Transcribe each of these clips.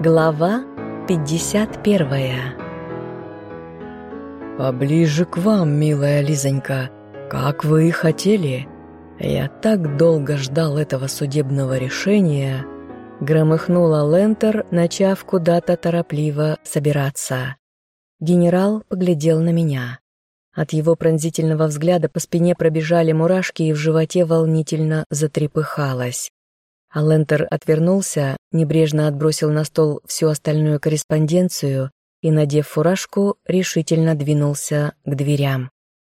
Глава 51 «Поближе к вам, милая Лизонька, как вы и хотели. Я так долго ждал этого судебного решения», громыхнула Лентер, начав куда-то торопливо собираться. Генерал поглядел на меня. От его пронзительного взгляда по спине пробежали мурашки и в животе волнительно затрепыхалось. А Лентер отвернулся, небрежно отбросил на стол всю остальную корреспонденцию и, надев фуражку, решительно двинулся к дверям.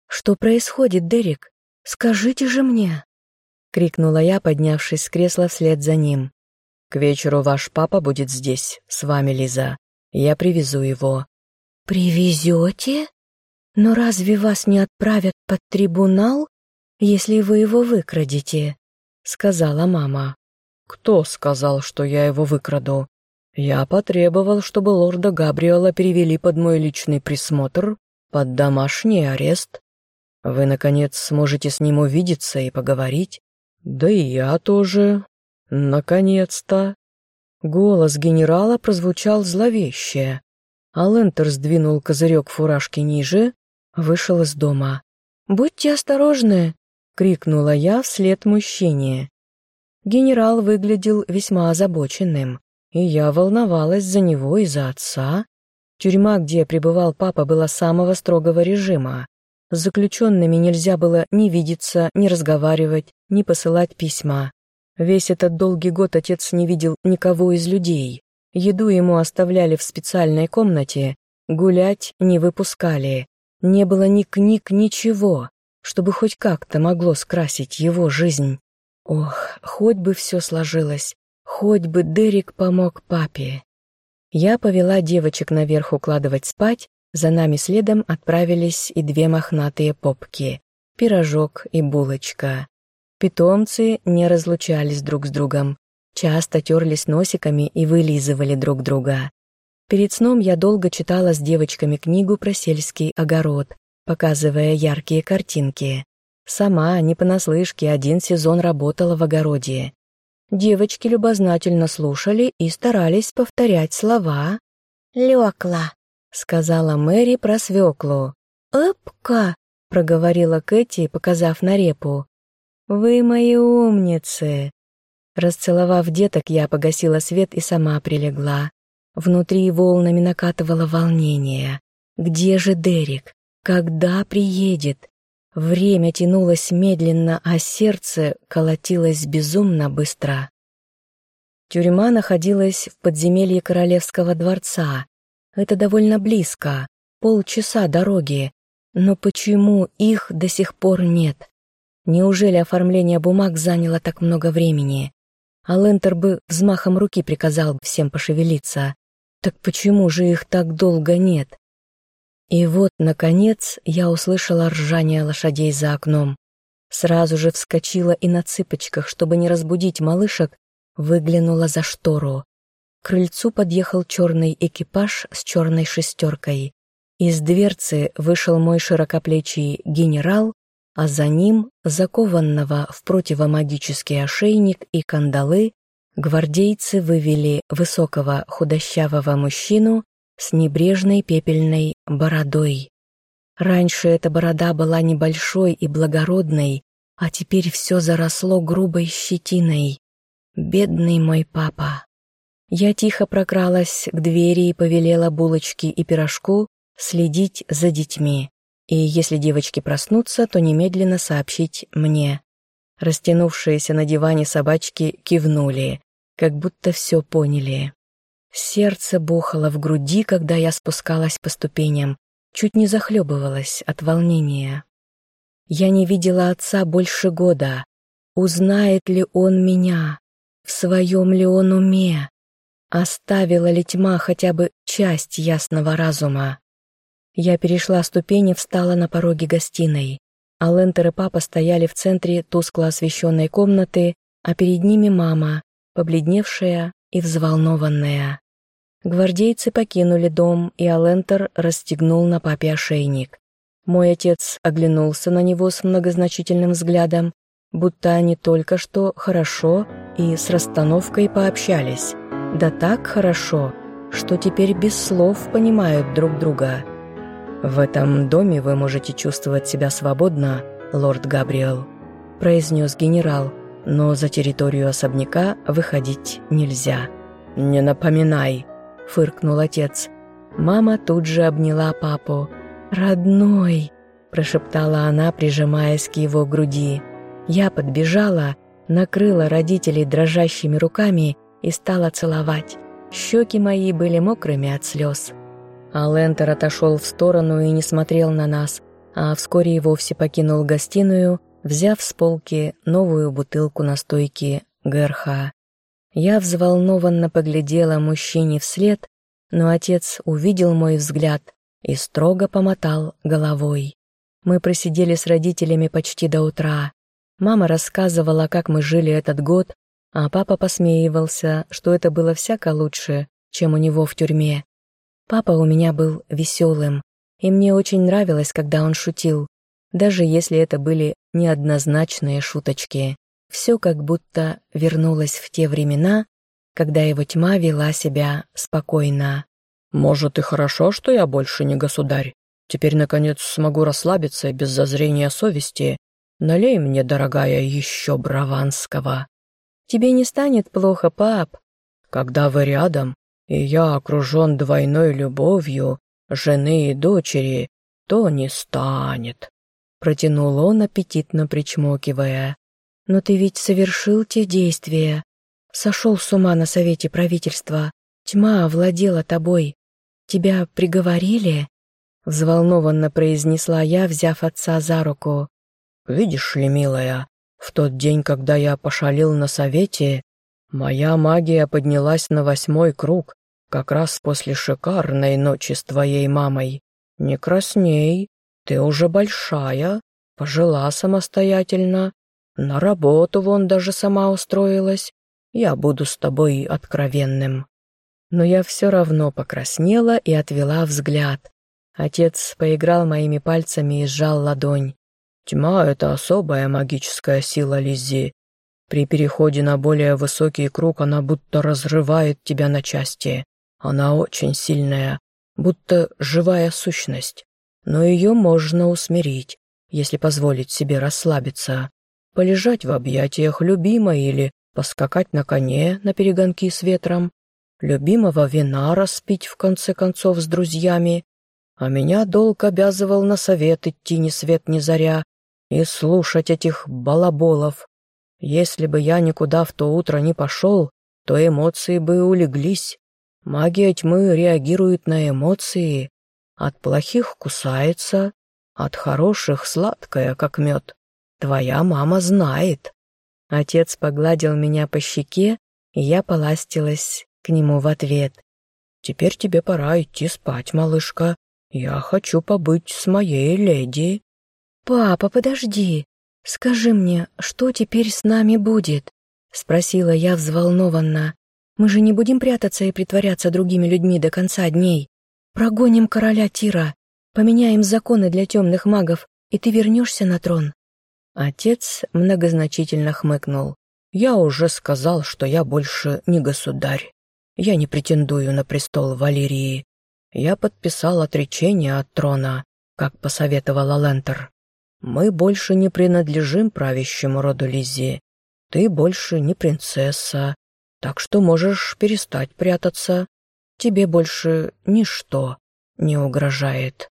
«Что происходит, Дерек? Скажите же мне!» — крикнула я, поднявшись с кресла вслед за ним. «К вечеру ваш папа будет здесь, с вами, Лиза. Я привезу его». «Привезете? Но разве вас не отправят под трибунал, если вы его выкрадете?» — сказала мама. «Кто сказал, что я его выкраду? Я потребовал, чтобы лорда Габриэла перевели под мой личный присмотр, под домашний арест. Вы, наконец, сможете с ним увидеться и поговорить. Да и я тоже. Наконец-то!» Голос генерала прозвучал зловеще. А Лентер сдвинул козырек фуражки ниже, вышел из дома. «Будьте осторожны!» — крикнула я вслед мужчине. Генерал выглядел весьма озабоченным, и я волновалась за него и за отца. Тюрьма, где пребывал папа, была самого строгого режима. С заключенными нельзя было ни видеться, ни разговаривать, ни посылать письма. Весь этот долгий год отец не видел никого из людей. Еду ему оставляли в специальной комнате, гулять не выпускали. Не было ни книг, ничего, чтобы хоть как-то могло скрасить его жизнь. Ох, хоть бы все сложилось, хоть бы Дерек помог папе. Я повела девочек наверх укладывать спать, за нами следом отправились и две мохнатые попки, пирожок и булочка. Питомцы не разлучались друг с другом, часто терлись носиками и вылизывали друг друга. Перед сном я долго читала с девочками книгу про сельский огород, показывая яркие картинки. Сама, не понаслышке, один сезон работала в огороде. Девочки любознательно слушали и старались повторять слова. «Лёкла», — сказала Мэри про свеклу. «Эпка», — проговорила Кэти, показав на репу. «Вы мои умницы!» Расцеловав деток, я погасила свет и сама прилегла. Внутри волнами накатывало волнение. «Где же Дерек? Когда приедет? Время тянулось медленно, а сердце колотилось безумно быстро. Тюрьма находилась в подземелье Королевского дворца. Это довольно близко, полчаса дороги. Но почему их до сих пор нет? Неужели оформление бумаг заняло так много времени? А Лентер бы взмахом руки приказал всем пошевелиться. Так почему же их так долго нет? И вот, наконец, я услышала ржание лошадей за окном. Сразу же вскочила и на цыпочках, чтобы не разбудить малышек, выглянула за штору. К крыльцу подъехал черный экипаж с черной шестеркой. Из дверцы вышел мой широкоплечий генерал, а за ним, закованного в противомагический ошейник и кандалы, гвардейцы вывели высокого худощавого мужчину с небрежной пепельной бородой. Раньше эта борода была небольшой и благородной, а теперь все заросло грубой щетиной. Бедный мой папа. Я тихо прокралась к двери и повелела булочке и пирожку следить за детьми. И если девочки проснутся, то немедленно сообщить мне. Растянувшиеся на диване собачки кивнули, как будто все поняли. Сердце бухало в груди, когда я спускалась по ступеням, чуть не захлебывалась от волнения. Я не видела отца больше года. Узнает ли он меня? В своем ли он уме? Оставила ли тьма хотя бы часть ясного разума? Я перешла ступени, встала на пороге гостиной. А Лентер и папа стояли в центре тускло освещенной комнаты, а перед ними мама, побледневшая и взволнованная. Гвардейцы покинули дом, и Алентер расстегнул на папе ошейник. Мой отец оглянулся на него с многозначительным взглядом, будто они только что хорошо и с расстановкой пообщались. Да так хорошо, что теперь без слов понимают друг друга. «В этом доме вы можете чувствовать себя свободно, лорд Габриэл», произнес генерал, «но за территорию особняка выходить нельзя». «Не напоминай», — фыркнул отец. Мама тут же обняла папу. «Родной!» – прошептала она, прижимаясь к его груди. Я подбежала, накрыла родителей дрожащими руками и стала целовать. Щеки мои были мокрыми от слез. А Лентер отошел в сторону и не смотрел на нас, а вскоре и вовсе покинул гостиную, взяв с полки новую бутылку настойки ГРХ. Я взволнованно поглядела мужчине вслед, но отец увидел мой взгляд и строго помотал головой. Мы просидели с родителями почти до утра. Мама рассказывала, как мы жили этот год, а папа посмеивался, что это было всяко лучше, чем у него в тюрьме. Папа у меня был веселым, и мне очень нравилось, когда он шутил, даже если это были неоднозначные шуточки. Все как будто вернулось в те времена, когда его тьма вела себя спокойно. «Может, и хорошо, что я больше не государь. Теперь, наконец, смогу расслабиться без зазрения совести. Налей мне, дорогая, еще браванского». «Тебе не станет плохо, пап?» «Когда вы рядом, и я окружен двойной любовью, жены и дочери, то не станет», — протянул он, аппетитно причмокивая. «Но ты ведь совершил те действия, Сошел с ума на совете правительства. Тьма овладела тобой. Тебя приговорили?» Взволнованно произнесла я, взяв отца за руку. «Видишь ли, милая, в тот день, когда я пошалил на совете, моя магия поднялась на восьмой круг, как раз после шикарной ночи с твоей мамой. Не красней, ты уже большая, пожила самостоятельно, на работу вон даже сама устроилась, я буду с тобой откровенным». Но я все равно покраснела и отвела взгляд. Отец поиграл моими пальцами и сжал ладонь. «Тьма — это особая магическая сила Лиззи. При переходе на более высокий круг она будто разрывает тебя на части. Она очень сильная, будто живая сущность. Но ее можно усмирить, если позволить себе расслабиться, полежать в объятиях любимой или поскакать на коне на перегонки с ветром, любимого вина распить в конце концов с друзьями, а меня долг обязывал на совет идти ни свет ни заря и слушать этих балаболов. Если бы я никуда в то утро не пошел, то эмоции бы улеглись. Магия тьмы реагирует на эмоции. От плохих кусается, от хороших сладкая, как мед. Твоя мама знает. Отец погладил меня по щеке, и я поластилась к нему в ответ. «Теперь тебе пора идти спать, малышка. Я хочу побыть с моей леди». «Папа, подожди. Скажи мне, что теперь с нами будет?» — спросила я взволнованно. «Мы же не будем прятаться и притворяться другими людьми до конца дней. Прогоним короля Тира, поменяем законы для темных магов, и ты вернешься на трон». Отец многозначительно хмыкнул. «Я уже сказал, что я больше не государь. Я не претендую на престол Валерии. Я подписал отречение от трона, как посоветовала Лентер. Мы больше не принадлежим правящему роду Лиззи. Ты больше не принцесса, так что можешь перестать прятаться. Тебе больше ничто не угрожает».